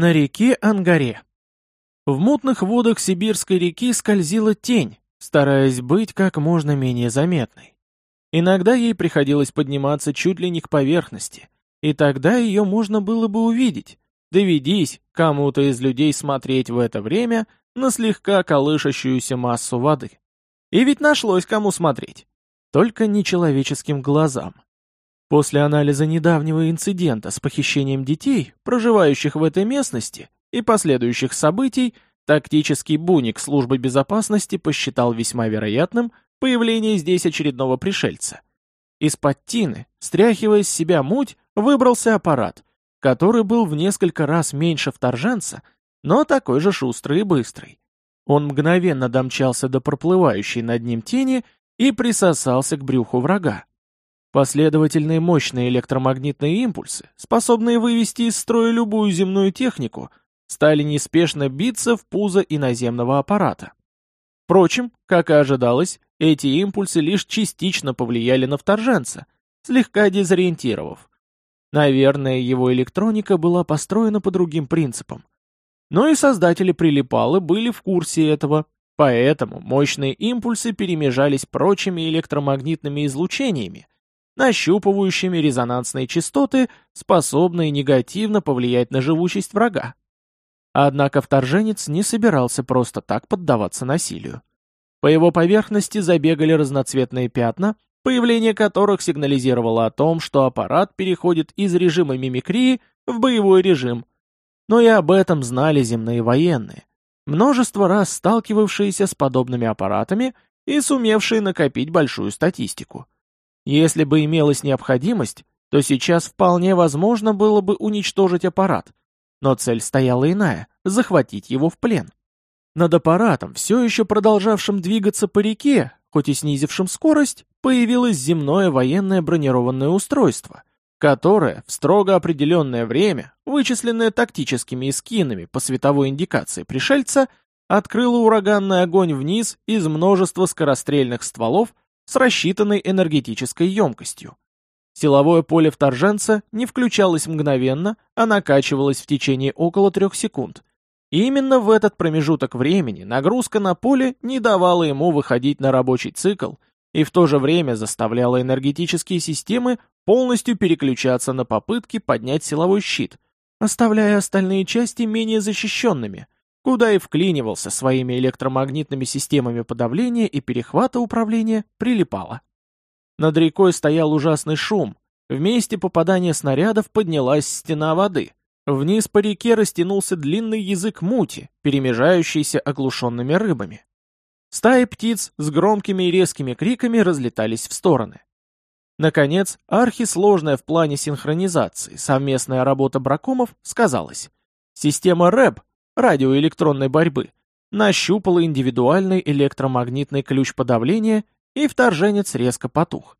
На реке Ангаре. В мутных водах Сибирской реки скользила тень, стараясь быть как можно менее заметной. Иногда ей приходилось подниматься чуть ли не к поверхности, и тогда ее можно было бы увидеть. Доведись кому-то из людей смотреть в это время на слегка колышащуюся массу воды. И ведь нашлось кому смотреть. Только нечеловеческим глазам. После анализа недавнего инцидента с похищением детей, проживающих в этой местности, и последующих событий, тактический буник службы безопасности посчитал весьма вероятным появление здесь очередного пришельца. Из-под тины, стряхивая с себя муть, выбрался аппарат, который был в несколько раз меньше вторженца, но такой же шустрый и быстрый. Он мгновенно домчался до проплывающей над ним тени и присосался к брюху врага. Последовательные мощные электромагнитные импульсы, способные вывести из строя любую земную технику, стали неспешно биться в пузо иноземного аппарата. Впрочем, как и ожидалось, эти импульсы лишь частично повлияли на вторженца, слегка дезориентировав. Наверное, его электроника была построена по другим принципам. Но и создатели прилипалы были в курсе этого, поэтому мощные импульсы перемежались прочими электромагнитными излучениями, нащупывающими резонансные частоты, способные негативно повлиять на живучесть врага. Однако вторженец не собирался просто так поддаваться насилию. По его поверхности забегали разноцветные пятна, появление которых сигнализировало о том, что аппарат переходит из режима мимикрии в боевой режим. Но и об этом знали земные военные, множество раз сталкивавшиеся с подобными аппаратами и сумевшие накопить большую статистику. Если бы имелась необходимость, то сейчас вполне возможно было бы уничтожить аппарат. Но цель стояла иная — захватить его в плен. Над аппаратом, все еще продолжавшим двигаться по реке, хоть и снизившим скорость, появилось земное военное бронированное устройство, которое в строго определенное время, вычисленное тактическими эскинами по световой индикации пришельца, открыло ураганный огонь вниз из множества скорострельных стволов с рассчитанной энергетической емкостью. Силовое поле вторженца не включалось мгновенно, а накачивалось в течение около трех секунд. И именно в этот промежуток времени нагрузка на поле не давала ему выходить на рабочий цикл и в то же время заставляла энергетические системы полностью переключаться на попытки поднять силовой щит, оставляя остальные части менее защищенными – куда и вклинивался своими электромагнитными системами подавления и перехвата управления, прилипало. Над рекой стоял ужасный шум. В месте попадания снарядов поднялась стена воды. Вниз по реке растянулся длинный язык мути, перемежающийся оглушенными рыбами. Стаи птиц с громкими и резкими криками разлетались в стороны. Наконец, архисложная в плане синхронизации совместная работа бракомов сказалась. Система РЭБ радиоэлектронной борьбы, нащупала индивидуальный электромагнитный ключ подавления, и вторженец резко потух.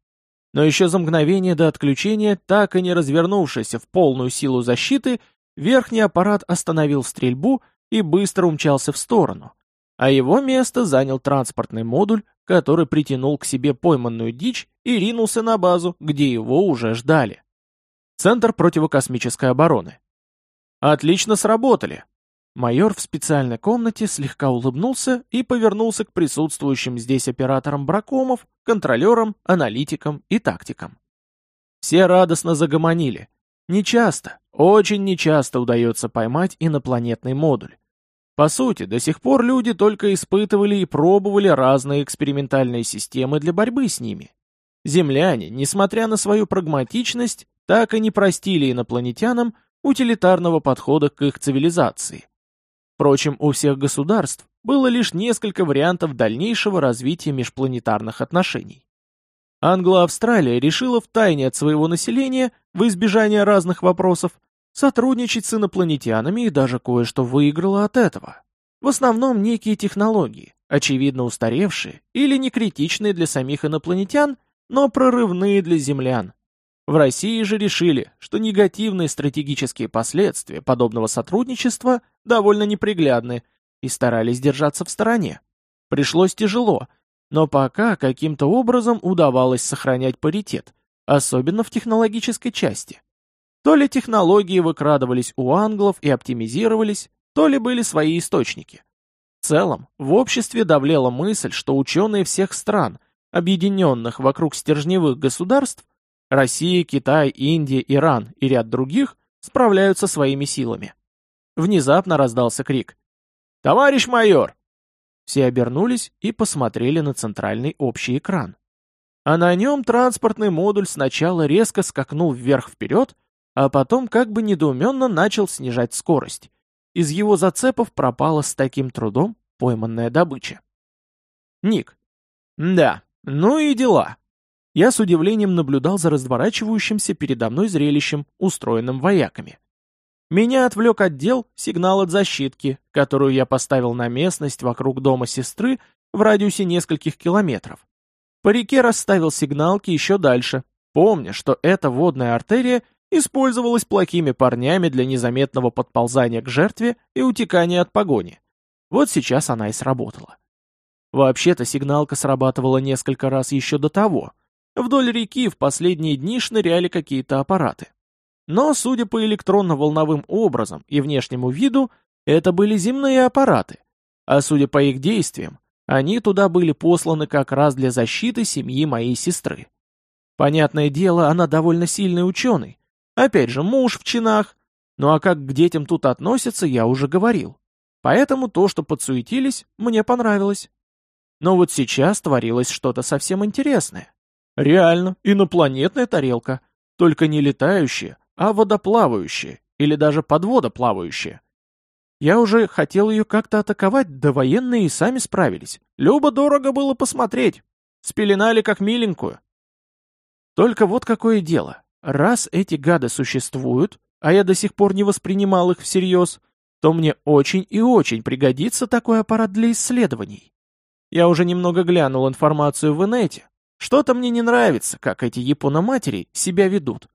Но еще за мгновение до отключения, так и не развернувшийся в полную силу защиты, верхний аппарат остановил стрельбу и быстро умчался в сторону, а его место занял транспортный модуль, который притянул к себе пойманную дичь и ринулся на базу, где его уже ждали. Центр противокосмической обороны. Отлично сработали, Майор в специальной комнате слегка улыбнулся и повернулся к присутствующим здесь операторам бракомов, контролерам, аналитикам и тактикам. Все радостно загомонили. Нечасто, очень нечасто удается поймать инопланетный модуль. По сути, до сих пор люди только испытывали и пробовали разные экспериментальные системы для борьбы с ними. Земляне, несмотря на свою прагматичность, так и не простили инопланетянам утилитарного подхода к их цивилизации. Впрочем, у всех государств было лишь несколько вариантов дальнейшего развития межпланетарных отношений. Англо-Австралия решила втайне от своего населения, в избежание разных вопросов, сотрудничать с инопланетянами и даже кое-что выиграла от этого. В основном некие технологии, очевидно устаревшие или не критичные для самих инопланетян, но прорывные для землян, в России же решили, что негативные стратегические последствия подобного сотрудничества довольно неприглядны и старались держаться в стороне. Пришлось тяжело, но пока каким-то образом удавалось сохранять паритет, особенно в технологической части. То ли технологии выкрадывались у англов и оптимизировались, то ли были свои источники. В целом, в обществе давлела мысль, что ученые всех стран, объединенных вокруг стержневых государств, Россия, Китай, Индия, Иран и ряд других, справляются своими силами. Внезапно раздался крик. «Товарищ майор!» Все обернулись и посмотрели на центральный общий экран. А на нем транспортный модуль сначала резко скакнул вверх-вперед, а потом как бы недоуменно начал снижать скорость. Из его зацепов пропала с таким трудом пойманная добыча. Ник. Да, ну и дела. Я с удивлением наблюдал за разворачивающимся передо мной зрелищем, устроенным вояками. Меня отвлек отдел сигнал от защитки, которую я поставил на местность вокруг дома сестры в радиусе нескольких километров. По реке расставил сигналки еще дальше, помня, что эта водная артерия использовалась плохими парнями для незаметного подползания к жертве и утекания от погони. Вот сейчас она и сработала. Вообще-то сигналка срабатывала несколько раз еще до того. Вдоль реки в последние дни шныряли какие-то аппараты. Но, судя по электронно-волновым образам и внешнему виду, это были земные аппараты. А судя по их действиям, они туда были посланы как раз для защиты семьи моей сестры. Понятное дело, она довольно сильный ученый. Опять же, муж в чинах. Ну а как к детям тут относятся, я уже говорил. Поэтому то, что подсуетились, мне понравилось. Но вот сейчас творилось что-то совсем интересное. Реально, инопланетная тарелка, только не летающая, а водоплавающие или даже подводоплавающие. Я уже хотел ее как-то атаковать, да военные и сами справились. Любо-дорого было посмотреть. Спеленали как миленькую. Только вот какое дело. Раз эти гады существуют, а я до сих пор не воспринимал их всерьез, то мне очень и очень пригодится такой аппарат для исследований. Я уже немного глянул информацию в инете. Что-то мне не нравится, как эти япономатери себя ведут.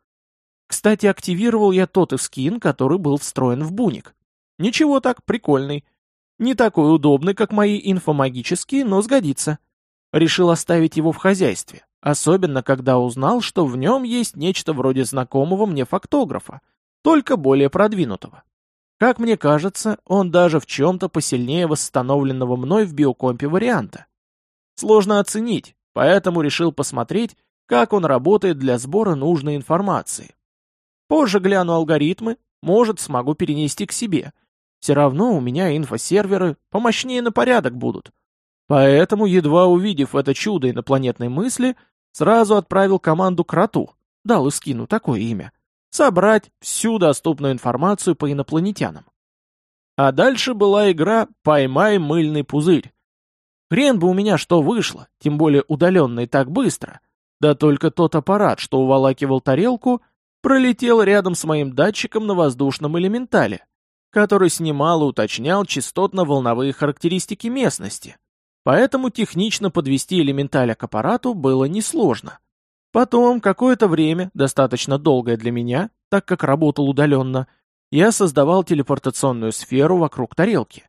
Кстати, активировал я тот скин, который был встроен в буник. Ничего так, прикольный. Не такой удобный, как мои инфомагические, но сгодится. Решил оставить его в хозяйстве, особенно когда узнал, что в нем есть нечто вроде знакомого мне фактографа, только более продвинутого. Как мне кажется, он даже в чем-то посильнее восстановленного мной в биокомпе варианта. Сложно оценить, поэтому решил посмотреть, как он работает для сбора нужной информации. Позже гляну алгоритмы, может, смогу перенести к себе. Все равно у меня инфосерверы помощнее на порядок будут. Поэтому, едва увидев это чудо инопланетной мысли, сразу отправил команду Кроту, дал Искину такое имя, собрать всю доступную информацию по инопланетянам. А дальше была игра «Поймай мыльный пузырь». Хрен бы у меня что вышло, тем более удаленный так быстро. Да только тот аппарат, что уволакивал тарелку — пролетел рядом с моим датчиком на воздушном элементале, который снимал и уточнял частотно-волновые характеристики местности. Поэтому технично подвести элементаля к аппарату было несложно. Потом, какое-то время, достаточно долгое для меня, так как работал удаленно, я создавал телепортационную сферу вокруг тарелки.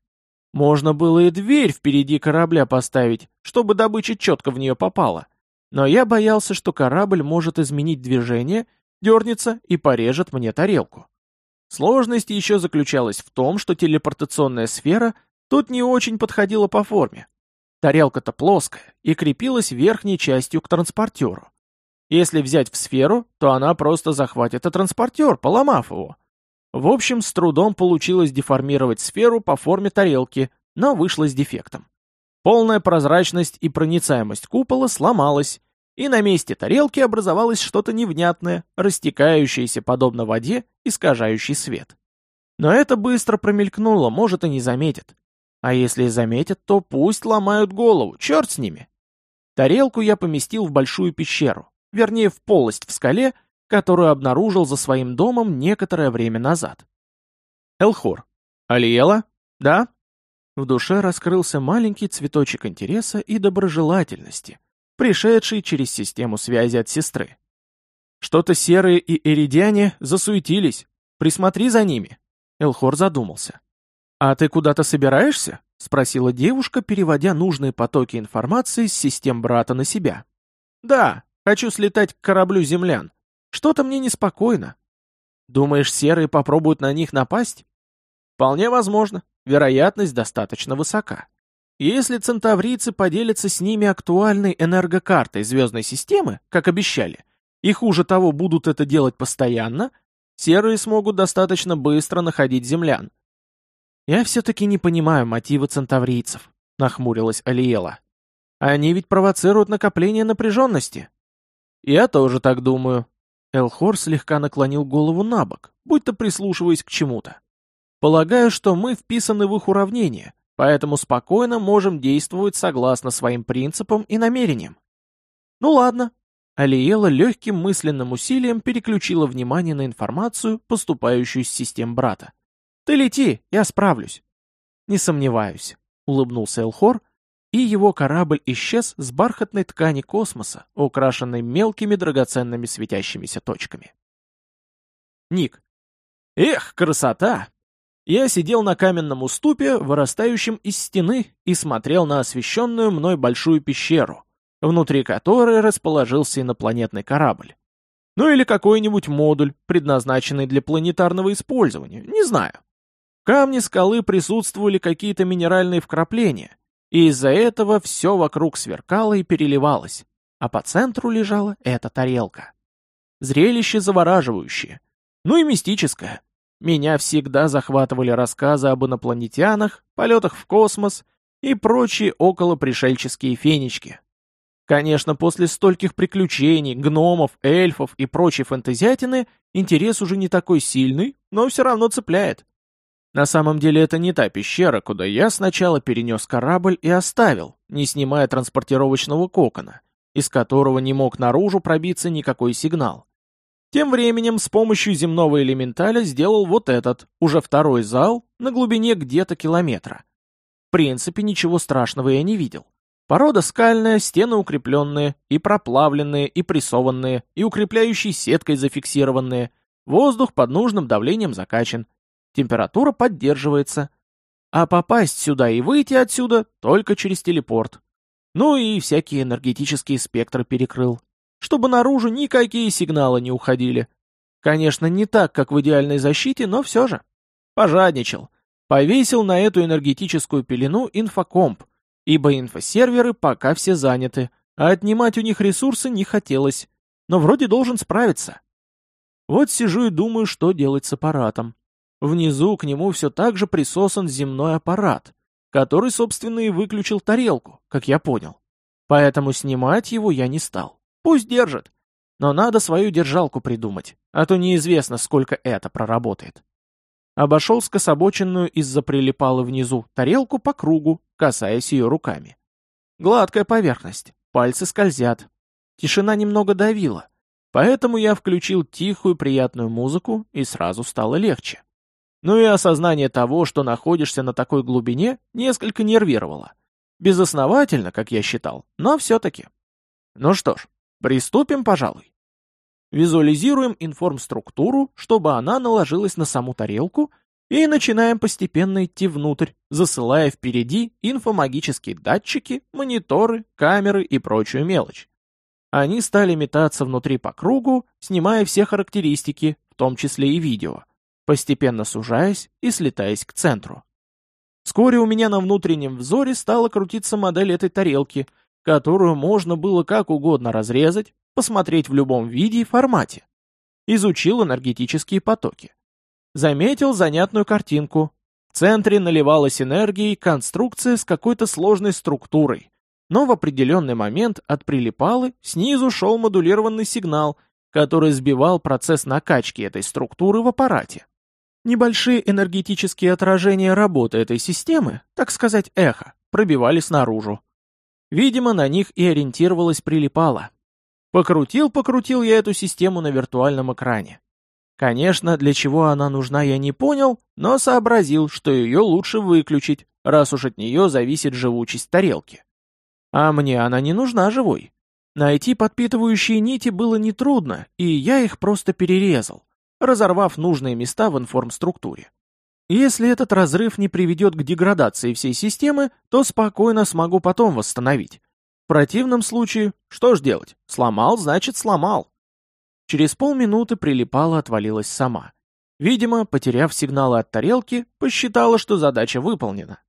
Можно было и дверь впереди корабля поставить, чтобы добыча четко в нее попала. Но я боялся, что корабль может изменить движение дернется и порежет мне тарелку. Сложность еще заключалась в том, что телепортационная сфера тут не очень подходила по форме. Тарелка-то плоская и крепилась верхней частью к транспортеру. Если взять в сферу, то она просто захватит и транспортер, поломав его. В общем, с трудом получилось деформировать сферу по форме тарелки, но вышло с дефектом. Полная прозрачность и проницаемость купола сломалась, и на месте тарелки образовалось что-то невнятное, растекающееся подобно воде, искажающий свет. Но это быстро промелькнуло, может и не заметят. А если заметят, то пусть ломают голову, черт с ними. Тарелку я поместил в большую пещеру, вернее в полость в скале, которую обнаружил за своим домом некоторое время назад. Элхор. Алиела? Да? В душе раскрылся маленький цветочек интереса и доброжелательности, пришедший через систему связи от сестры. Что-то серые и эридиане засуетились. Присмотри за ними. Элхор задумался. «А ты куда-то собираешься?» — спросила девушка, переводя нужные потоки информации с систем брата на себя. «Да, хочу слетать к кораблю землян. Что-то мне неспокойно». Думаешь, серые попробуют на них напасть? Вполне возможно. Вероятность достаточно высока. Если центаврийцы поделятся с ними актуальной энергокартой звездной системы, как обещали, и хуже того будут это делать постоянно, серые смогут достаточно быстро находить землян. «Я все-таки не понимаю мотивы центаврийцев», — нахмурилась Алиела. «Они ведь провоцируют накопление напряженности». «Я тоже так думаю». Элхор слегка наклонил голову на бок, будто прислушиваясь к чему-то. «Полагаю, что мы вписаны в их уравнение, поэтому спокойно можем действовать согласно своим принципам и намерениям». «Ну ладно». Алиела легким мысленным усилием переключила внимание на информацию, поступающую с систем брата. «Ты лети, я справлюсь». «Не сомневаюсь», — улыбнулся Элхор, и его корабль исчез с бархатной ткани космоса, украшенной мелкими драгоценными светящимися точками. Ник. Эх, красота! Я сидел на каменном уступе, вырастающем из стены, и смотрел на освещенную мной большую пещеру, внутри которой расположился инопланетный корабль. Ну или какой-нибудь модуль, предназначенный для планетарного использования, не знаю. Камни скалы присутствовали какие-то минеральные вкрапления, и из-за этого все вокруг сверкало и переливалось, а по центру лежала эта тарелка. Зрелище завораживающее, ну и мистическое. Меня всегда захватывали рассказы об инопланетянах, полетах в космос и прочие околопришельческие фенечки. Конечно, после стольких приключений, гномов, эльфов и прочей фэнтезиатины интерес уже не такой сильный, но все равно цепляет. На самом деле это не та пещера, куда я сначала перенес корабль и оставил, не снимая транспортировочного кокона, из которого не мог наружу пробиться никакой сигнал. Тем временем с помощью земного элементаля сделал вот этот, уже второй зал, на глубине где-то километра. В принципе, ничего страшного я не видел. Порода скальная, стены укрепленные, и проплавленные, и прессованные, и укрепляющей сеткой зафиксированные. Воздух под нужным давлением закачан температура поддерживается. А попасть сюда и выйти отсюда только через телепорт. Ну и всякие энергетические спектры перекрыл, чтобы наружу никакие сигналы не уходили. Конечно, не так, как в идеальной защите, но все же. Пожадничал. Повесил на эту энергетическую пелену инфокомп, ибо инфосерверы пока все заняты, а отнимать у них ресурсы не хотелось. Но вроде должен справиться. Вот сижу и думаю, что делать с аппаратом. Внизу к нему все так же присосан земной аппарат, который, собственно, и выключил тарелку, как я понял. Поэтому снимать его я не стал. Пусть держит. Но надо свою держалку придумать, а то неизвестно, сколько это проработает. Обошел скособоченную из-за прилипалы внизу тарелку по кругу, касаясь ее руками. Гладкая поверхность, пальцы скользят. Тишина немного давила, поэтому я включил тихую приятную музыку и сразу стало легче. Ну и осознание того, что находишься на такой глубине, несколько нервировало. Безосновательно, как я считал, но все-таки. Ну что ж, приступим, пожалуй. Визуализируем информструктуру, чтобы она наложилась на саму тарелку, и начинаем постепенно идти внутрь, засылая впереди инфомагические датчики, мониторы, камеры и прочую мелочь. Они стали метаться внутри по кругу, снимая все характеристики, в том числе и видео постепенно сужаясь и слетаясь к центру. Вскоре у меня на внутреннем взоре стала крутиться модель этой тарелки, которую можно было как угодно разрезать, посмотреть в любом виде и формате. Изучил энергетические потоки. Заметил занятную картинку. В центре наливалась энергией конструкция с какой-то сложной структурой, но в определенный момент от прилипалы снизу шел модулированный сигнал, который сбивал процесс накачки этой структуры в аппарате. Небольшие энергетические отражения работы этой системы, так сказать, эхо, пробивались наружу. Видимо, на них и ориентировалась прилипала. Покрутил-покрутил я эту систему на виртуальном экране. Конечно, для чего она нужна, я не понял, но сообразил, что ее лучше выключить, раз уж от нее зависит живучесть тарелки. А мне она не нужна живой. Найти подпитывающие нити было нетрудно, и я их просто перерезал разорвав нужные места в информструктуре. Если этот разрыв не приведет к деградации всей системы, то спокойно смогу потом восстановить. В противном случае, что ж делать? Сломал, значит сломал. Через полминуты прилипала отвалилась сама. Видимо, потеряв сигналы от тарелки, посчитала, что задача выполнена.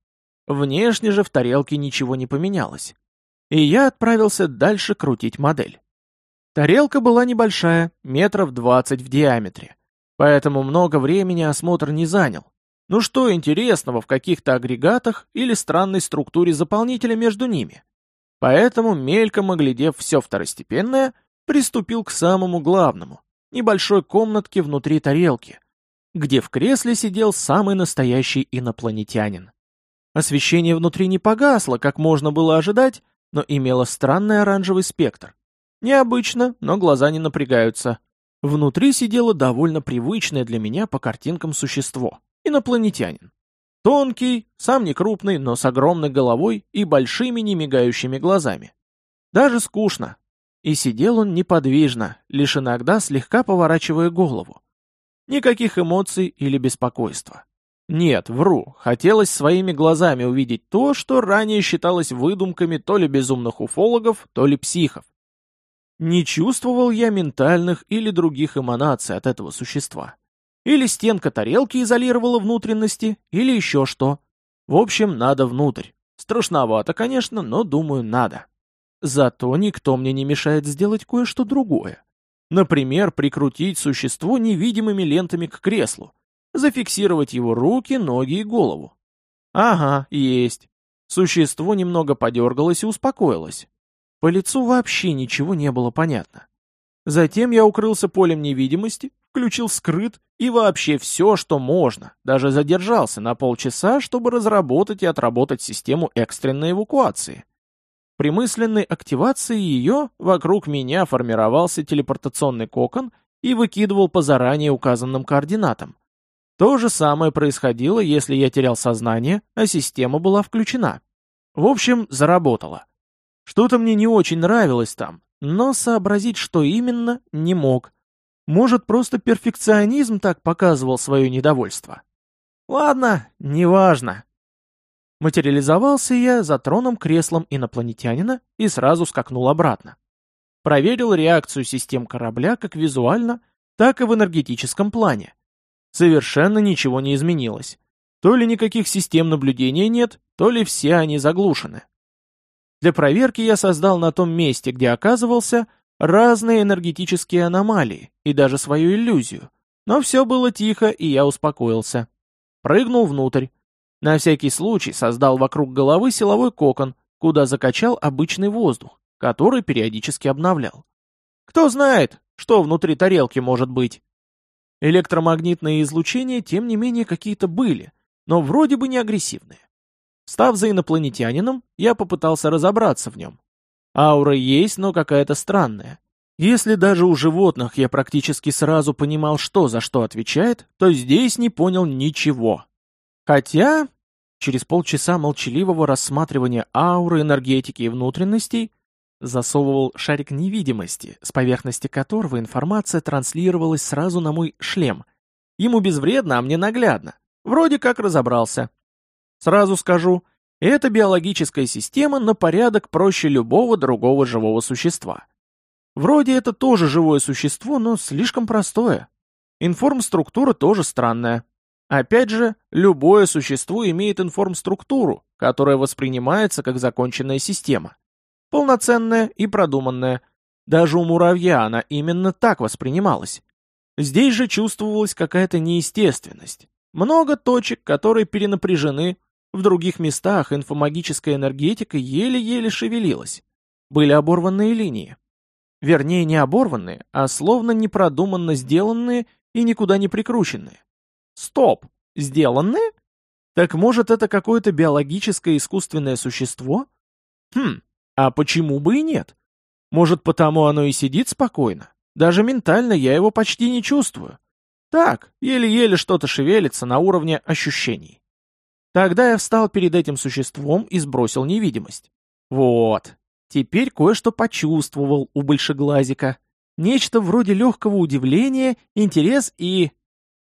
Внешне же в тарелке ничего не поменялось. И я отправился дальше крутить модель. Тарелка была небольшая, метров двадцать в диаметре. Поэтому много времени осмотр не занял. Ну что интересного в каких-то агрегатах или странной структуре заполнителя между ними? Поэтому, мельком оглядев все второстепенное, приступил к самому главному — небольшой комнатке внутри тарелки, где в кресле сидел самый настоящий инопланетянин. Освещение внутри не погасло, как можно было ожидать, но имело странный оранжевый спектр. Необычно, но глаза не напрягаются. Внутри сидело довольно привычное для меня по картинкам существо — инопланетянин. Тонкий, сам не крупный, но с огромной головой и большими немигающими глазами. Даже скучно. И сидел он неподвижно, лишь иногда слегка поворачивая голову. Никаких эмоций или беспокойства. Нет, вру, хотелось своими глазами увидеть то, что ранее считалось выдумками то ли безумных уфологов, то ли психов. Не чувствовал я ментальных или других эманаций от этого существа. Или стенка тарелки изолировала внутренности, или еще что. В общем, надо внутрь. Страшновато, конечно, но, думаю, надо. Зато никто мне не мешает сделать кое-что другое. Например, прикрутить существо невидимыми лентами к креслу, зафиксировать его руки, ноги и голову. Ага, есть. Существо немного подергалось и успокоилось. По лицу вообще ничего не было понятно. Затем я укрылся полем невидимости, включил скрыт и вообще все, что можно, даже задержался на полчаса, чтобы разработать и отработать систему экстренной эвакуации. При мысленной активации ее вокруг меня формировался телепортационный кокон и выкидывал по заранее указанным координатам. То же самое происходило, если я терял сознание, а система была включена. В общем, заработало. Что-то мне не очень нравилось там, но сообразить, что именно, не мог. Может, просто перфекционизм так показывал свое недовольство? Ладно, неважно. Материализовался я за троном креслом инопланетянина и сразу скакнул обратно. Проверил реакцию систем корабля как визуально, так и в энергетическом плане. Совершенно ничего не изменилось. То ли никаких систем наблюдения нет, то ли все они заглушены. Для проверки я создал на том месте, где оказывался, разные энергетические аномалии и даже свою иллюзию. Но все было тихо, и я успокоился. Прыгнул внутрь. На всякий случай создал вокруг головы силовой кокон, куда закачал обычный воздух, который периодически обновлял. Кто знает, что внутри тарелки может быть. Электромагнитные излучения, тем не менее, какие-то были, но вроде бы не агрессивные. Став за инопланетянином, я попытался разобраться в нем. Аура есть, но какая-то странная. Если даже у животных я практически сразу понимал, что за что отвечает, то здесь не понял ничего. Хотя, через полчаса молчаливого рассматривания ауры, энергетики и внутренностей, засовывал шарик невидимости, с поверхности которого информация транслировалась сразу на мой шлем. Ему безвредно, а мне наглядно. Вроде как разобрался. Сразу скажу, эта биологическая система на порядок проще любого другого живого существа. Вроде это тоже живое существо, но слишком простое. Информструктура тоже странная. Опять же, любое существо имеет информструктуру, которая воспринимается как законченная система. Полноценная и продуманная. Даже у муравья она именно так воспринималась. Здесь же чувствовалась какая-то неестественность. Много точек, которые перенапряжены, в других местах инфомагическая энергетика еле-еле шевелилась. Были оборванные линии. Вернее, не оборванные, а словно непродуманно сделанные и никуда не прикрученные. Стоп! Сделанные? Так может это какое-то биологическое искусственное существо? Хм, а почему бы и нет? Может потому оно и сидит спокойно? Даже ментально я его почти не чувствую. Так, еле-еле что-то шевелится на уровне ощущений. Тогда я встал перед этим существом и сбросил невидимость. Вот. Теперь кое-что почувствовал у большеглазика. Нечто вроде легкого удивления, интерес и...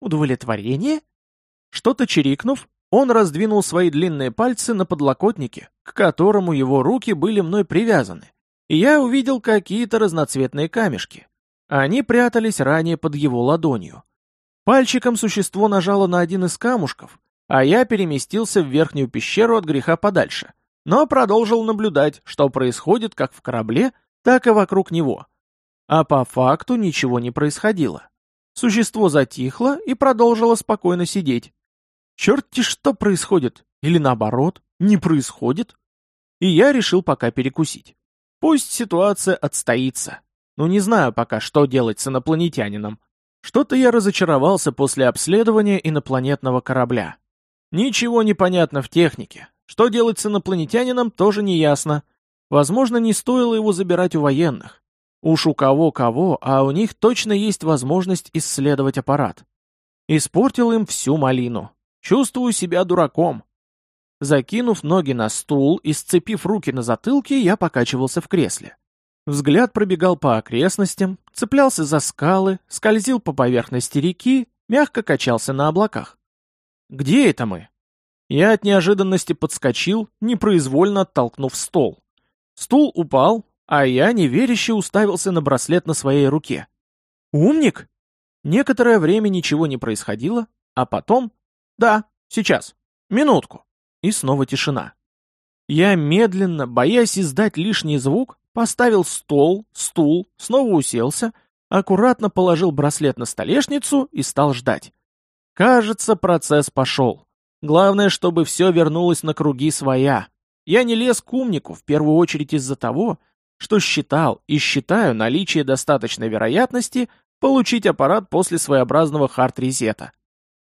удовлетворение? Что-то чирикнув, он раздвинул свои длинные пальцы на подлокотнике, к которому его руки были мной привязаны, и я увидел какие-то разноцветные камешки. Они прятались ранее под его ладонью. Пальчиком существо нажало на один из камушков, а я переместился в верхнюю пещеру от греха подальше, но продолжил наблюдать, что происходит как в корабле, так и вокруг него. А по факту ничего не происходило. Существо затихло и продолжило спокойно сидеть. Черт-те что происходит? Или наоборот, не происходит? И я решил пока перекусить. Пусть ситуация отстоится. Но не знаю пока, что делать с инопланетянином. Что-то я разочаровался после обследования инопланетного корабля. Ничего не понятно в технике. Что делать с инопланетянином, тоже не ясно. Возможно, не стоило его забирать у военных. Уж у кого-кого, а у них точно есть возможность исследовать аппарат. Испортил им всю малину. Чувствую себя дураком. Закинув ноги на стул и сцепив руки на затылке, я покачивался в кресле. Взгляд пробегал по окрестностям, цеплялся за скалы, скользил по поверхности реки, мягко качался на облаках. «Где это мы?» Я от неожиданности подскочил, непроизвольно оттолкнув стол. Стул упал, а я неверяще уставился на браслет на своей руке. «Умник?» Некоторое время ничего не происходило, а потом... «Да, сейчас. Минутку». И снова тишина. Я медленно, боясь издать лишний звук, поставил стол, стул, снова уселся, аккуратно положил браслет на столешницу и стал ждать. Кажется, процесс пошел. Главное, чтобы все вернулось на круги своя. Я не лез к умнику, в первую очередь из-за того, что считал и считаю наличие достаточной вероятности получить аппарат после своеобразного хард-резета.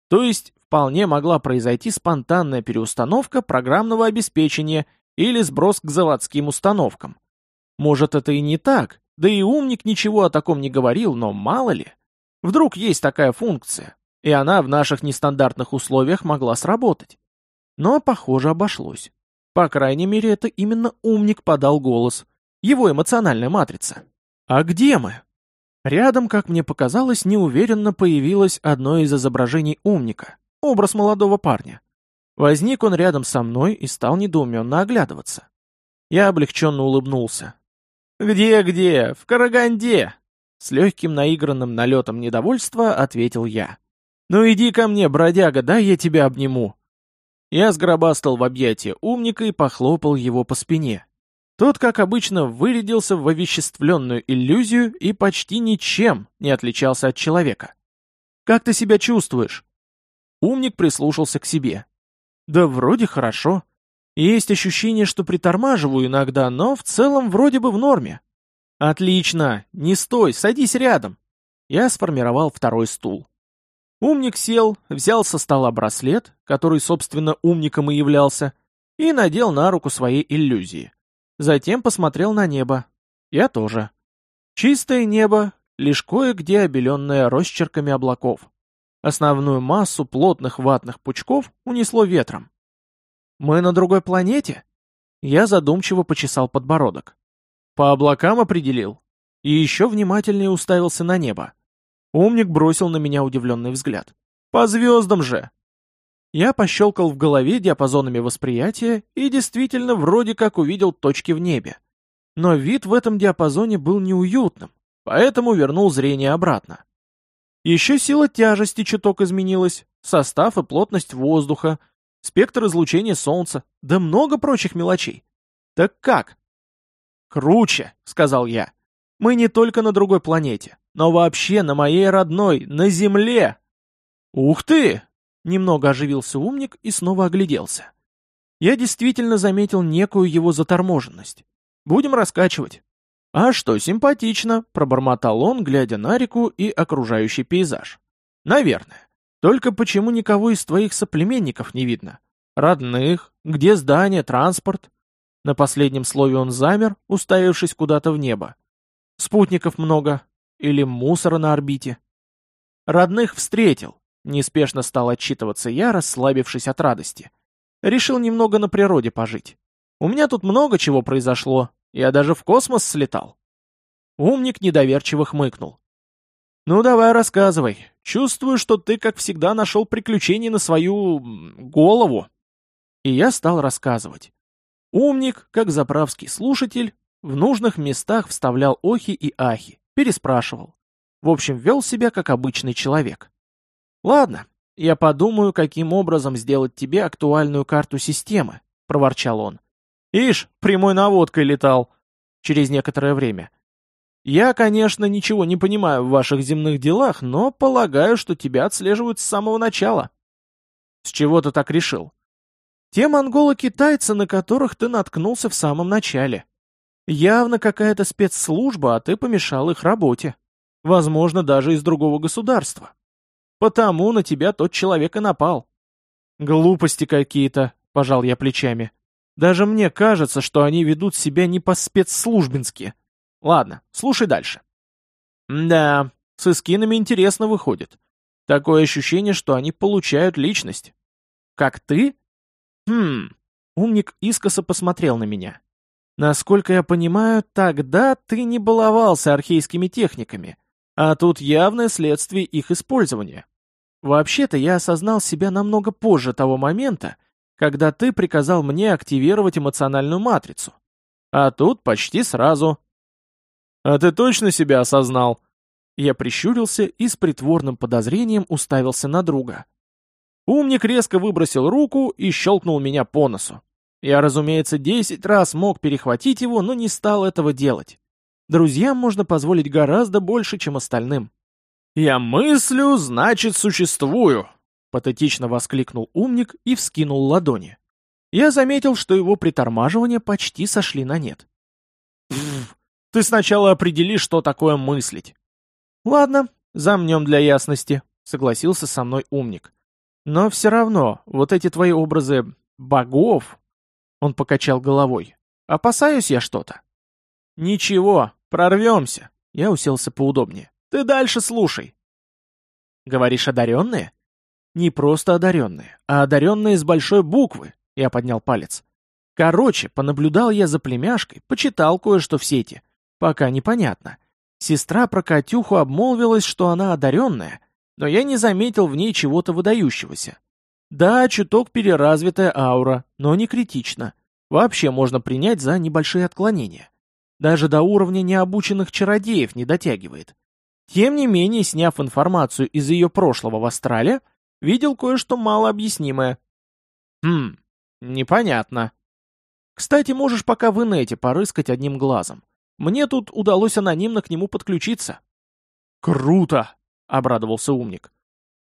То есть, вполне могла произойти спонтанная переустановка программного обеспечения или сброс к заводским установкам. Может, это и не так, да и умник ничего о таком не говорил, но мало ли. Вдруг есть такая функция, и она в наших нестандартных условиях могла сработать. Но, похоже, обошлось. По крайней мере, это именно умник подал голос. Его эмоциональная матрица. А где мы? Рядом, как мне показалось, неуверенно появилось одно из изображений умника. Образ молодого парня. Возник он рядом со мной и стал недоуменно оглядываться. Я облегченно улыбнулся. «Где-где? В Караганде!» С легким наигранным налетом недовольства ответил я. «Ну иди ко мне, бродяга, дай я тебя обниму». Я сгробастал в объятия умника и похлопал его по спине. Тот, как обычно, вырядился в овеществленную иллюзию и почти ничем не отличался от человека. «Как ты себя чувствуешь?» Умник прислушался к себе. «Да вроде хорошо. Есть ощущение, что притормаживаю иногда, но в целом вроде бы в норме». «Отлично! Не стой, садись рядом!» Я сформировал второй стул. Умник сел, взял со стола браслет, который, собственно, умником и являлся, и надел на руку своей иллюзии. Затем посмотрел на небо. Я тоже. Чистое небо, лишь кое-где обеленное росчерками облаков. Основную массу плотных ватных пучков унесло ветром. «Мы на другой планете?» Я задумчиво почесал подбородок. По облакам определил. И еще внимательнее уставился на небо. Умник бросил на меня удивленный взгляд. «По звездам же!» Я пощелкал в голове диапазонами восприятия и действительно вроде как увидел точки в небе. Но вид в этом диапазоне был неуютным, поэтому вернул зрение обратно. Еще сила тяжести чуток изменилась, состав и плотность воздуха, спектр излучения Солнца, да много прочих мелочей. Так как? «Круче», — сказал я. «Мы не только на другой планете но вообще на моей родной, на земле. Ух ты! Немного оживился умник и снова огляделся. Я действительно заметил некую его заторможенность. Будем раскачивать. А что, симпатично, пробормотал он, глядя на реку и окружающий пейзаж. Наверное. Только почему никого из твоих соплеменников не видно? Родных? Где здание, транспорт? На последнем слове он замер, уставившись куда-то в небо. Спутников много, или мусора на орбите. Родных встретил. Неспешно стал отчитываться я, расслабившись от радости. Решил немного на природе пожить. У меня тут много чего произошло. Я даже в космос слетал. Умник недоверчиво хмыкнул. «Ну давай рассказывай. Чувствую, что ты, как всегда, нашел приключений на свою... голову». И я стал рассказывать. Умник, как заправский слушатель, в нужных местах вставлял охи и ахи переспрашивал. В общем, вел себя как обычный человек. Ладно, я подумаю, каким образом сделать тебе актуальную карту системы, проворчал он. Ишь, прямой наводкой летал. Через некоторое время. Я, конечно, ничего не понимаю в ваших земных делах, но полагаю, что тебя отслеживают с самого начала. С чего ты так решил? Те монголы-китайцы, на которых ты наткнулся в самом начале. Явно какая-то спецслужба, а ты помешал их работе. Возможно, даже из другого государства. Потому на тебя тот человек и напал. Глупости какие-то, пожал я плечами. Даже мне кажется, что они ведут себя не по-спецслужбински. Ладно, слушай дальше. Да, с эскинами интересно выходит. Такое ощущение, что они получают личность. Как ты? Хм. Умник искоса посмотрел на меня. Насколько я понимаю, тогда ты не баловался архейскими техниками, а тут явное следствие их использования. Вообще-то я осознал себя намного позже того момента, когда ты приказал мне активировать эмоциональную матрицу. А тут почти сразу. А ты точно себя осознал? Я прищурился и с притворным подозрением уставился на друга. Умник резко выбросил руку и щелкнул меня по носу. Я, разумеется, десять раз мог перехватить его, но не стал этого делать. Друзьям можно позволить гораздо больше, чем остальным. «Я мыслю, значит, существую!» — патетично воскликнул умник и вскинул ладони. Я заметил, что его притормаживания почти сошли на нет. «Ты сначала определи, что такое мыслить». «Ладно, замнем для ясности», — согласился со мной умник. «Но все равно, вот эти твои образы богов, он покачал головой. «Опасаюсь я что-то». «Ничего, прорвемся». Я уселся поудобнее. «Ты дальше слушай». «Говоришь, одаренные?» «Не просто одаренные, а одаренные с большой буквы», — я поднял палец. «Короче, понаблюдал я за племяшкой, почитал кое-что в сети. Пока непонятно. Сестра про Катюху обмолвилась, что она одаренная, но я не заметил в ней чего-то выдающегося. Да, чуток переразвитая аура, но не критично. Вообще можно принять за небольшие отклонения. Даже до уровня необученных чародеев не дотягивает. Тем не менее, сняв информацию из ее прошлого в Астрале, видел кое-что малообъяснимое. Хм, непонятно. Кстати, можешь пока в инете порыскать одним глазом. Мне тут удалось анонимно к нему подключиться. Круто! — обрадовался умник.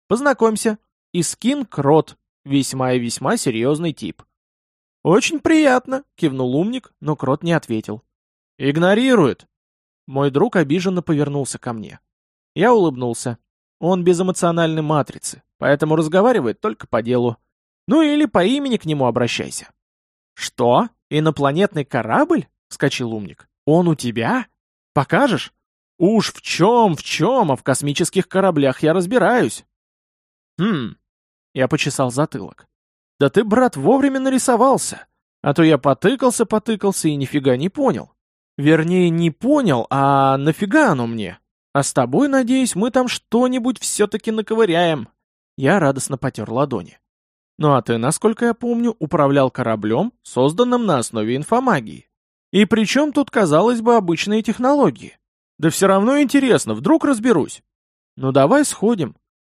Познакомься, Искин Крот, весьма и весьма серьезный тип. «Очень приятно», — кивнул умник, но Крот не ответил. «Игнорирует». Мой друг обиженно повернулся ко мне. Я улыбнулся. Он без эмоциональной матрицы, поэтому разговаривает только по делу. Ну или по имени к нему обращайся. «Что? Инопланетный корабль?» — вскочил умник. «Он у тебя? Покажешь?» «Уж в чем, в чем, а в космических кораблях я разбираюсь». «Хм, я почесал затылок. «Да ты, брат, вовремя нарисовался. А то я потыкался-потыкался и нифига не понял. Вернее, не понял, а нафига оно мне? А с тобой, надеюсь, мы там что-нибудь все-таки наковыряем». Я радостно потер ладони. «Ну а ты, насколько я помню, управлял кораблем, созданным на основе инфомагии. И при чем тут, казалось бы, обычные технологии? Да все равно интересно, вдруг разберусь. Ну давай сходим.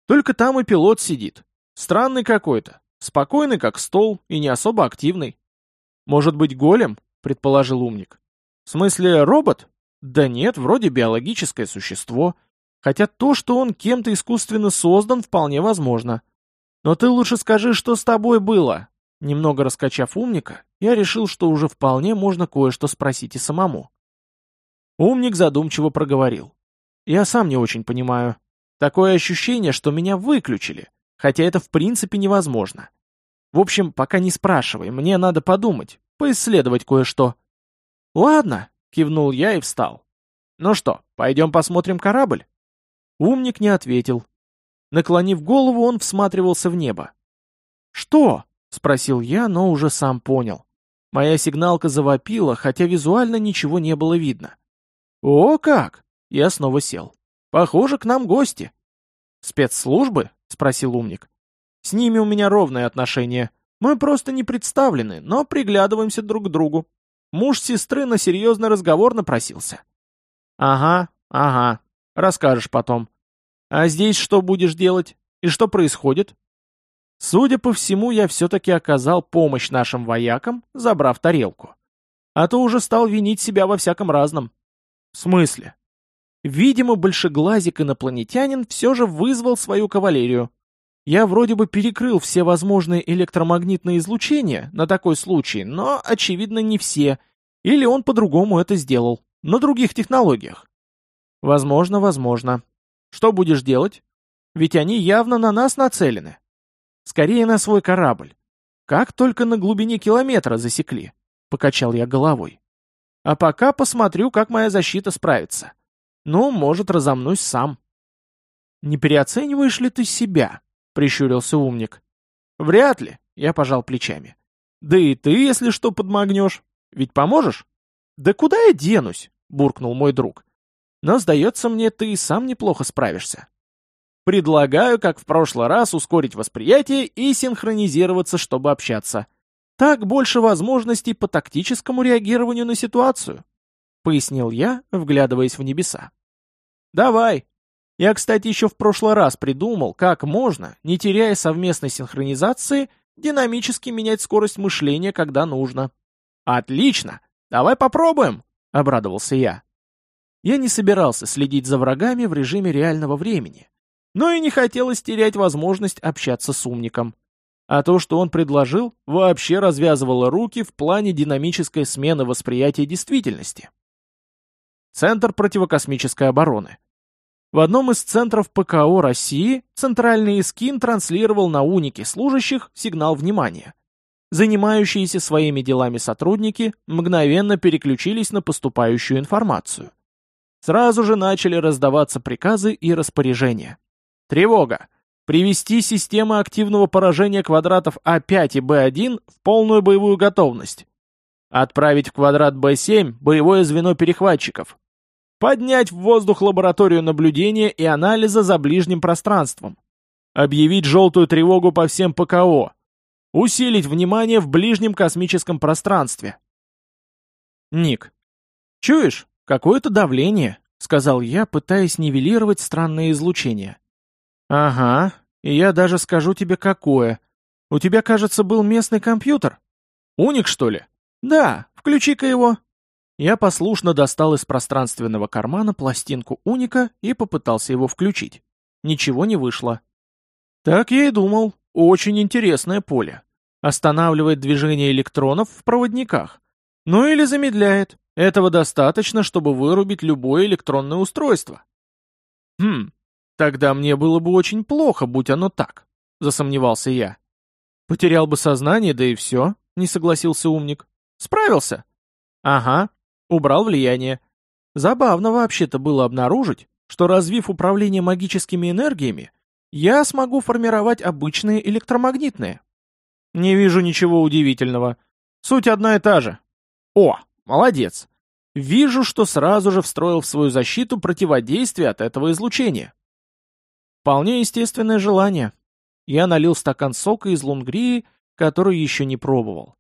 Только там и пилот сидит. Странный какой-то. Спокойный, как стол, и не особо активный. Может быть, голем? Предположил умник. В смысле, робот? Да нет, вроде биологическое существо. Хотя то, что он кем-то искусственно создан, вполне возможно. Но ты лучше скажи, что с тобой было. Немного раскачав умника, я решил, что уже вполне можно кое-что спросить и самому. Умник задумчиво проговорил. Я сам не очень понимаю. Такое ощущение, что меня выключили хотя это в принципе невозможно. В общем, пока не спрашивай, мне надо подумать, поисследовать кое-что. Ладно, кивнул я и встал. Ну что, пойдем посмотрим корабль? Умник не ответил. Наклонив голову, он всматривался в небо. «Что?» — спросил я, но уже сам понял. Моя сигналка завопила, хотя визуально ничего не было видно. «О, как!» — я снова сел. «Похоже, к нам гости». «Спецслужбы?» — спросил умник. «С ними у меня ровное отношение. Мы просто не представлены, но приглядываемся друг к другу. Муж сестры на серьезный разговор напросился». «Ага, ага», Расскажешь потом. А здесь что будешь делать? И что происходит? Судя по всему, я все-таки оказал помощь нашим воякам, забрав тарелку. А то уже стал винить себя во всяком разном. В смысле? Видимо, большеглазик инопланетянин все же вызвал свою кавалерию. Я вроде бы перекрыл все возможные электромагнитные излучения на такой случай, но, очевидно, не все. Или он по-другому это сделал, на других технологиях. Возможно, возможно. Что будешь делать? Ведь они явно на нас нацелены. Скорее на свой корабль. Как только на глубине километра засекли. Покачал я головой. А пока посмотрю, как моя защита справится. Ну, может, разомнусь сам. Не переоцениваешь ли ты себя? Прищурился умник. Вряд ли, я пожал плечами. Да и ты, если что, подмагнешь. Ведь поможешь? Да куда я денусь? Буркнул мой друг. Но, сдается мне, ты и сам неплохо справишься. Предлагаю, как в прошлый раз, ускорить восприятие и синхронизироваться, чтобы общаться. Так больше возможностей по тактическому реагированию на ситуацию», — пояснил я, вглядываясь в небеса. «Давай. Я, кстати, еще в прошлый раз придумал, как можно, не теряя совместной синхронизации, динамически менять скорость мышления, когда нужно». «Отлично! Давай попробуем!» — обрадовался я. Я не собирался следить за врагами в режиме реального времени, но и не хотелось терять возможность общаться с умником. А то, что он предложил, вообще развязывало руки в плане динамической смены восприятия действительности. Центр противокосмической обороны. В одном из центров ПКО России центральный эскин транслировал на уники служащих сигнал внимания. Занимающиеся своими делами сотрудники мгновенно переключились на поступающую информацию. Сразу же начали раздаваться приказы и распоряжения. Тревога! Привести системы активного поражения квадратов А5 и Б1 в полную боевую готовность. Отправить в квадрат Б7 боевое звено перехватчиков. Поднять в воздух лабораторию наблюдения и анализа за ближним пространством. Объявить желтую тревогу по всем ПКО. Усилить внимание в ближнем космическом пространстве. Ник. Чуешь? Какое-то давление, сказал я, пытаясь нивелировать странное излучение. «Ага, и я даже скажу тебе какое. У тебя, кажется, был местный компьютер. Уник, что ли? Да, включи-ка его». Я послушно достал из пространственного кармана пластинку уника и попытался его включить. Ничего не вышло. Так я и думал. Очень интересное поле. Останавливает движение электронов в проводниках. Ну или замедляет. Этого достаточно, чтобы вырубить любое электронное устройство. Хм, Тогда мне было бы очень плохо, будь оно так, засомневался я. Потерял бы сознание, да и все, не согласился умник. Справился? Ага, убрал влияние. Забавно вообще-то было обнаружить, что развив управление магическими энергиями, я смогу формировать обычные электромагнитные. Не вижу ничего удивительного. Суть одна и та же. О, молодец. Вижу, что сразу же встроил в свою защиту противодействие от этого излучения. Вполне естественное желание. Я налил стакан сока из лунгрии, который еще не пробовал.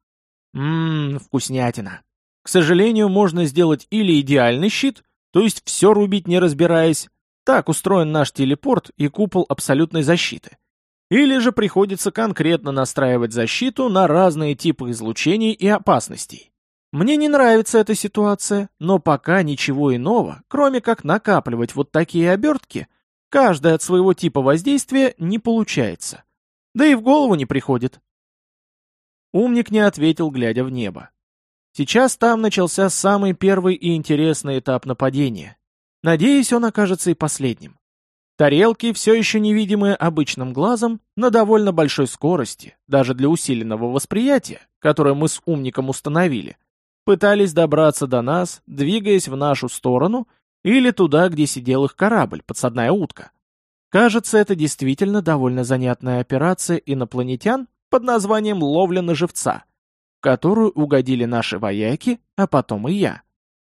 Ммм, вкуснятина. К сожалению, можно сделать или идеальный щит, то есть все рубить не разбираясь, так устроен наш телепорт и купол абсолютной защиты. Или же приходится конкретно настраивать защиту на разные типы излучений и опасностей. Мне не нравится эта ситуация, но пока ничего иного, кроме как накапливать вот такие обертки, Каждый от своего типа воздействия не получается. Да и в голову не приходит. Умник не ответил, глядя в небо. Сейчас там начался самый первый и интересный этап нападения. Надеюсь, он окажется и последним. Тарелки, все еще невидимые обычным глазом, на довольно большой скорости, даже для усиленного восприятия, которое мы с умником установили, пытались добраться до нас, двигаясь в нашу сторону или туда, где сидел их корабль, подсадная утка. Кажется, это действительно довольно занятная операция инопланетян под названием «Ловля на живца», которую угодили наши вояки, а потом и я.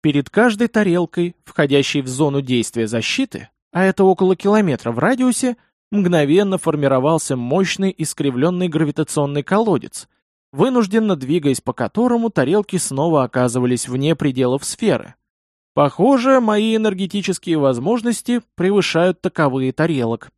Перед каждой тарелкой, входящей в зону действия защиты, а это около километра в радиусе, мгновенно формировался мощный искривленный гравитационный колодец, вынужденно двигаясь по которому тарелки снова оказывались вне пределов сферы. Похоже, мои энергетические возможности превышают таковые тарелок.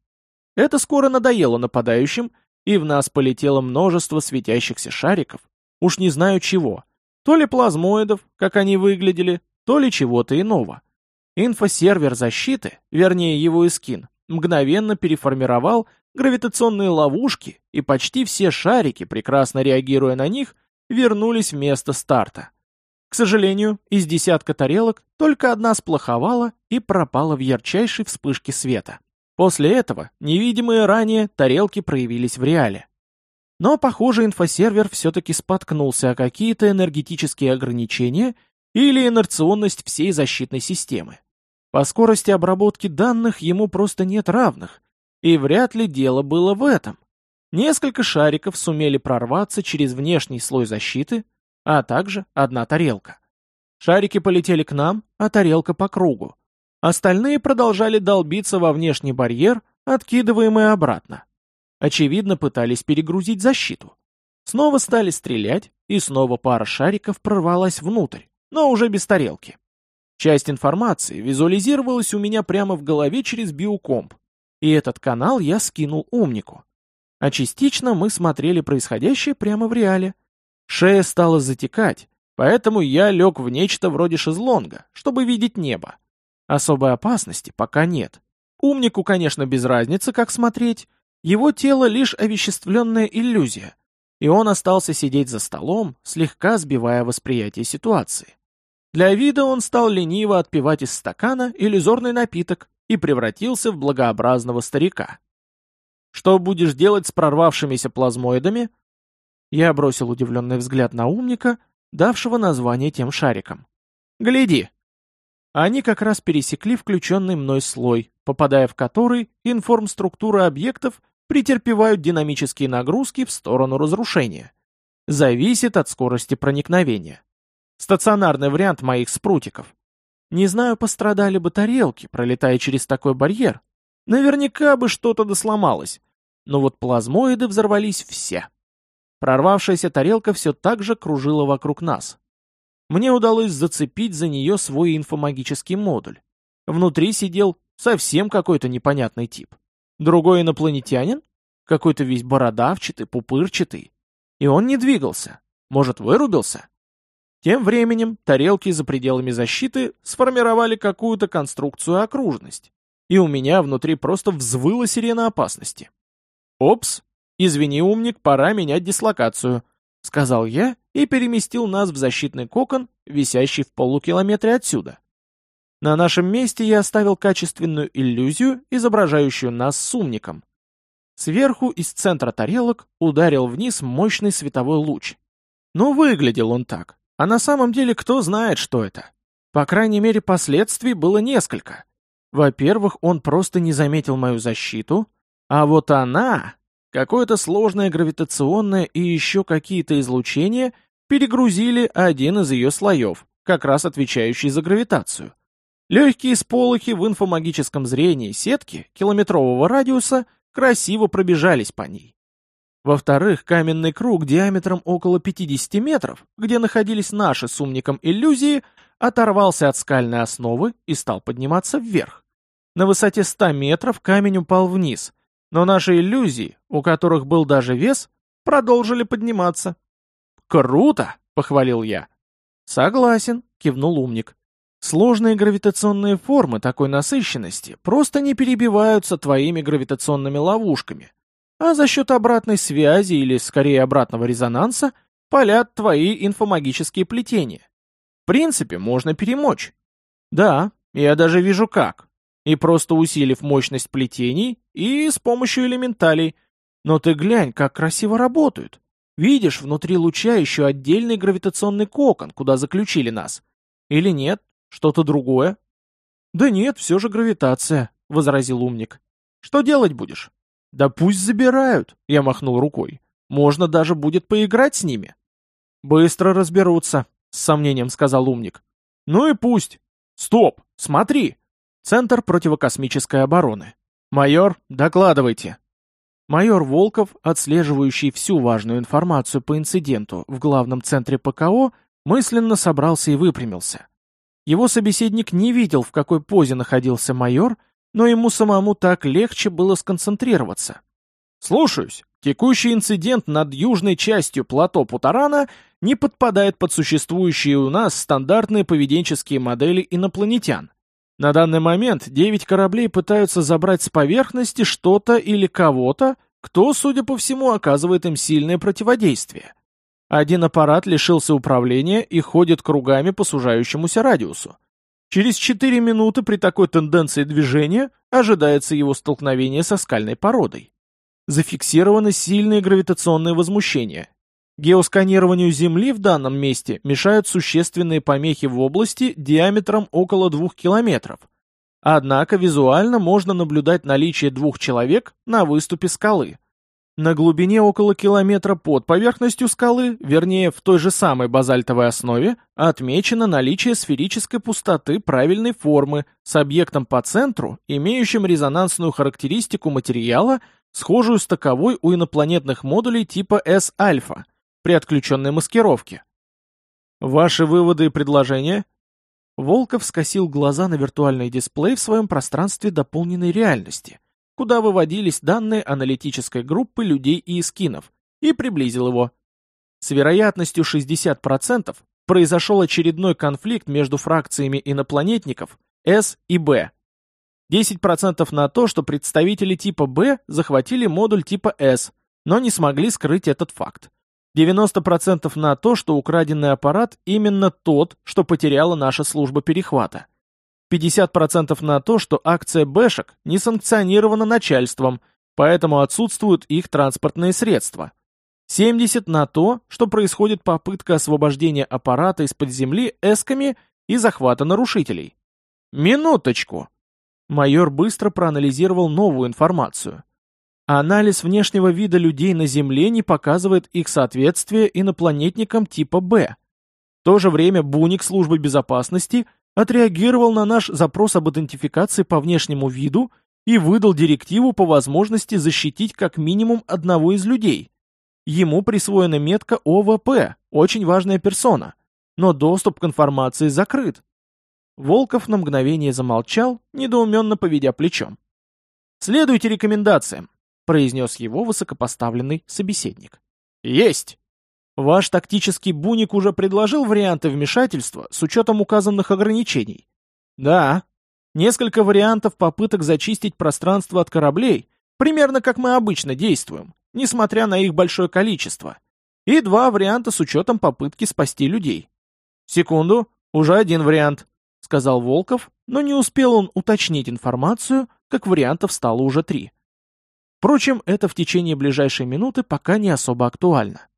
Это скоро надоело нападающим, и в нас полетело множество светящихся шариков, уж не знаю чего, то ли плазмоидов, как они выглядели, то ли чего-то иного. Инфосервер защиты, вернее его эскин, мгновенно переформировал гравитационные ловушки, и почти все шарики, прекрасно реагируя на них, вернулись в место старта. К сожалению, из десятка тарелок только одна сплоховала и пропала в ярчайшей вспышке света. После этого невидимые ранее тарелки проявились в реале. Но, похоже, инфосервер все-таки споткнулся о какие-то энергетические ограничения или инерционность всей защитной системы. По скорости обработки данных ему просто нет равных, и вряд ли дело было в этом. Несколько шариков сумели прорваться через внешний слой защиты, а также одна тарелка. Шарики полетели к нам, а тарелка по кругу. Остальные продолжали долбиться во внешний барьер, откидываемый обратно. Очевидно, пытались перегрузить защиту. Снова стали стрелять, и снова пара шариков прорвалась внутрь, но уже без тарелки. Часть информации визуализировалась у меня прямо в голове через биокомп, и этот канал я скинул умнику. А частично мы смотрели происходящее прямо в реале, Шея стала затекать, поэтому я лег в нечто вроде шезлонга, чтобы видеть небо. Особой опасности пока нет. Умнику, конечно, без разницы, как смотреть. Его тело лишь овеществленная иллюзия, и он остался сидеть за столом, слегка сбивая восприятие ситуации. Для вида он стал лениво отпивать из стакана иллюзорный напиток и превратился в благообразного старика. Что будешь делать с прорвавшимися плазмоидами? Я бросил удивленный взгляд на умника, давшего название тем шарикам. «Гляди!» Они как раз пересекли включенный мной слой, попадая в который информструктуры объектов претерпевают динамические нагрузки в сторону разрушения. Зависит от скорости проникновения. Стационарный вариант моих спрутиков. Не знаю, пострадали бы тарелки, пролетая через такой барьер. Наверняка бы что-то досломалось. Но вот плазмоиды взорвались все. Прорвавшаяся тарелка все так же кружила вокруг нас. Мне удалось зацепить за нее свой инфомагический модуль. Внутри сидел совсем какой-то непонятный тип. Другой инопланетянин? Какой-то весь бородавчатый, пупырчатый. И он не двигался. Может, вырубился? Тем временем тарелки за пределами защиты сформировали какую-то конструкцию окружность. И у меня внутри просто взвыла сирена опасности. Опс, «Извини, умник, пора менять дислокацию», — сказал я и переместил нас в защитный кокон, висящий в полукилометре отсюда. На нашем месте я оставил качественную иллюзию, изображающую нас с умником. Сверху из центра тарелок ударил вниз мощный световой луч. Ну, выглядел он так. А на самом деле кто знает, что это? По крайней мере, последствий было несколько. Во-первых, он просто не заметил мою защиту, а вот она Какое-то сложное гравитационное и еще какие-то излучения перегрузили один из ее слоев, как раз отвечающий за гравитацию. Легкие сполохи в инфомагическом зрении сетки километрового радиуса красиво пробежались по ней. Во-вторых, каменный круг диаметром около 50 метров, где находились наши с умником иллюзии, оторвался от скальной основы и стал подниматься вверх. На высоте 100 метров камень упал вниз, но наши иллюзии, у которых был даже вес, продолжили подниматься. «Круто!» — похвалил я. «Согласен», — кивнул умник. «Сложные гравитационные формы такой насыщенности просто не перебиваются твоими гравитационными ловушками, а за счет обратной связи или, скорее, обратного резонанса палят твои инфомагические плетения. В принципе, можно перемочь. Да, я даже вижу как и просто усилив мощность плетений, и с помощью элементалей. Но ты глянь, как красиво работают. Видишь, внутри луча еще отдельный гравитационный кокон, куда заключили нас. Или нет, что-то другое? Да нет, все же гравитация, — возразил умник. Что делать будешь? Да пусть забирают, — я махнул рукой. Можно даже будет поиграть с ними. Быстро разберутся, — с сомнением сказал умник. Ну и пусть. Стоп, смотри. Центр противокосмической обороны. Майор, докладывайте. Майор Волков, отслеживающий всю важную информацию по инциденту в главном центре ПКО, мысленно собрался и выпрямился. Его собеседник не видел, в какой позе находился майор, но ему самому так легче было сконцентрироваться. «Слушаюсь. Текущий инцидент над южной частью плато Путарана не подпадает под существующие у нас стандартные поведенческие модели инопланетян. На данный момент девять кораблей пытаются забрать с поверхности что-то или кого-то, кто, судя по всему, оказывает им сильное противодействие. Один аппарат лишился управления и ходит кругами по сужающемуся радиусу. Через 4 минуты при такой тенденции движения ожидается его столкновение со скальной породой. Зафиксированы сильные гравитационные возмущения. Геосканированию Земли в данном месте мешают существенные помехи в области диаметром около 2 километров. Однако визуально можно наблюдать наличие двух человек на выступе скалы – на глубине около километра под поверхностью скалы, вернее, в той же самой базальтовой основе, отмечено наличие сферической пустоты правильной формы с объектом по центру, имеющим резонансную характеристику материала, схожую с таковой у инопланетных модулей типа S-альфа, при отключенной маскировке. Ваши выводы и предложения? Волков скосил глаза на виртуальный дисплей в своем пространстве дополненной реальности – куда выводились данные аналитической группы людей и эскинов, и приблизил его. С вероятностью 60% произошел очередной конфликт между фракциями инопланетников С и Б. 10% на то, что представители типа Б захватили модуль типа С, но не смогли скрыть этот факт. 90% на то, что украденный аппарат именно тот, что потеряла наша служба перехвата. 50% на то, что акция бэшек не санкционирована начальством, поэтому отсутствуют их транспортные средства. 70 на то, что происходит попытка освобождения аппарата из-под земли эсками и захвата нарушителей. Минуточку. Майор быстро проанализировал новую информацию. Анализ внешнего вида людей на Земле не показывает их соответствие инопланетникам типа Б. В то же время Буник службы безопасности – отреагировал на наш запрос об идентификации по внешнему виду и выдал директиву по возможности защитить как минимум одного из людей. Ему присвоена метка ОВП, очень важная персона, но доступ к информации закрыт. Волков на мгновение замолчал, недоуменно поведя плечом. «Следуйте рекомендациям», — произнес его высокопоставленный собеседник. «Есть!» Ваш тактический буник уже предложил варианты вмешательства с учетом указанных ограничений? Да. Несколько вариантов попыток зачистить пространство от кораблей, примерно как мы обычно действуем, несмотря на их большое количество. И два варианта с учетом попытки спасти людей. Секунду, уже один вариант, сказал Волков, но не успел он уточнить информацию, как вариантов стало уже три. Впрочем, это в течение ближайшей минуты пока не особо актуально.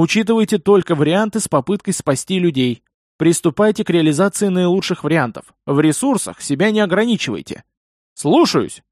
Учитывайте только варианты с попыткой спасти людей. Приступайте к реализации наилучших вариантов. В ресурсах себя не ограничивайте. Слушаюсь,